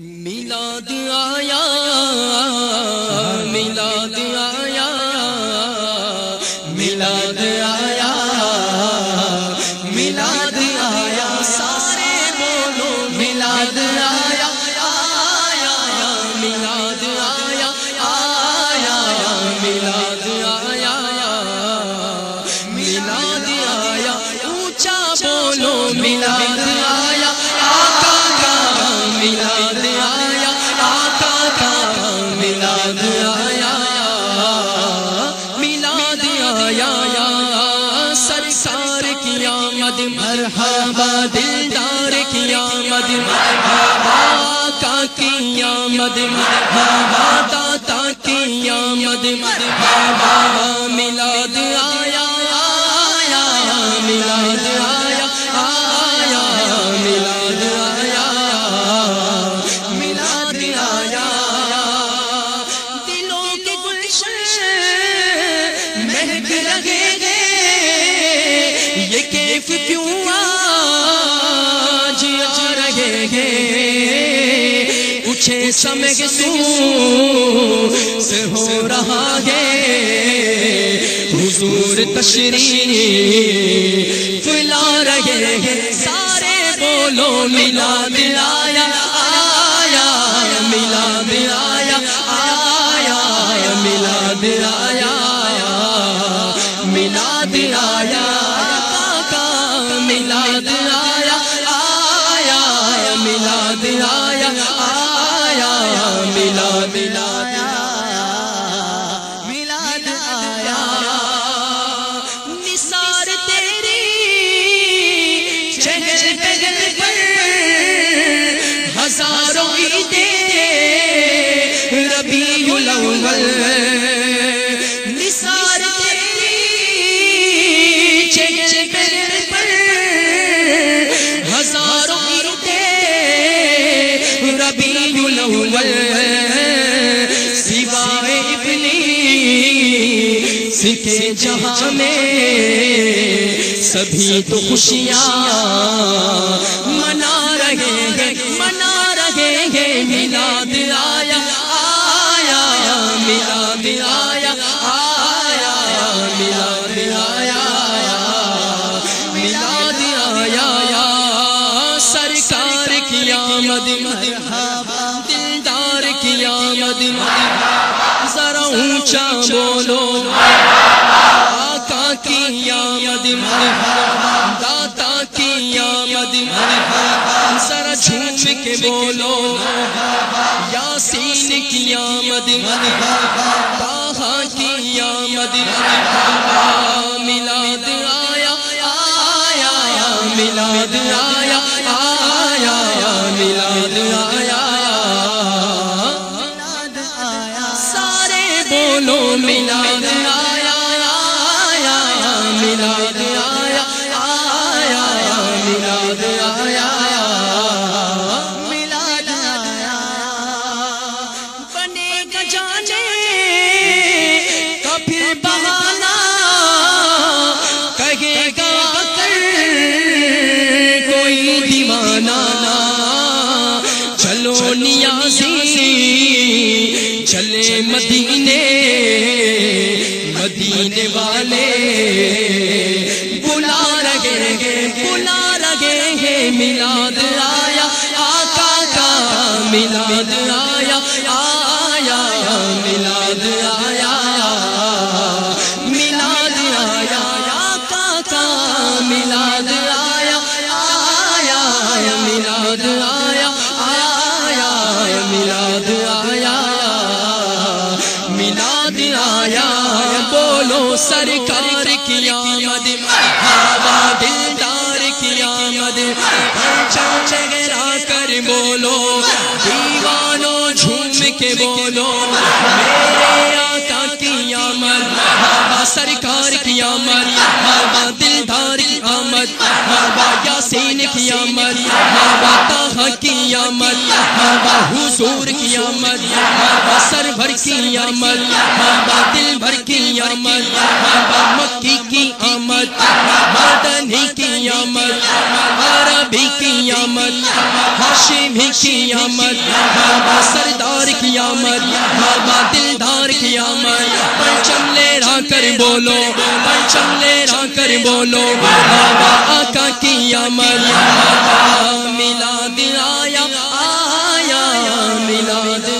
میلاد آیا دلدار کی آمد مرحبا آقا کی آمد مرحبا داتا کی آمد مرحبا میلاد آیا آیا، میلاد آیا آیا، میلاد آیا میلاد آیا۔ دلوں کے گلشن مہک لگے گے یہ کیف کیوں آج آ رہے گے۔ کچھ سمگ سو سے ہو رہا ہے۔ حضور تشریف لا رہے ہیں۔ سارے بولو، ملا دلایا، آیا، ملا دلایا، آیا، ملا دلایا۔ ملا دلایا آیا. ملا دلایا ملاد سوائے ابلیس کے جہاں میں سبھی تو خوشیاں کی آمد ذرا اونچا بولو۔ آقا کی آمد مرحبا داتا کی آمد مرحبا ذرا جھوم کے بولو۔ یاسین کی آمد مرحبا طاہا کی آمد۔ مرحبا بولو ملا آیا مدینے والے بلا رہے گے بلا رہے گے ملاد آیا، آقا کا ملاد آیا آیا، ملاد آیا۔ سرکار کی آمد مرحبا دلدار کی آمد پرچم چہرا کر بولو، دیوانوں جھوم کے بولو، میرے آقا کی آمد مرحبا سرکار کی آمد مرحبا دلدار کی آمد مرحبا یاسین کی آمد مرحبا کی آمد بابا حضور کی آمد سر بھر کی آمد بابا دل بھر کی آمد بابا مکی کی ہاشمی کی آمد. بابا سردار کی آمد. بابا دلدار کی آمد. پرچم لے را کر بولو پرچم لے را کر بولو بابا آقا کی آمد. بابا ملاد آیا آیا ملاد آیا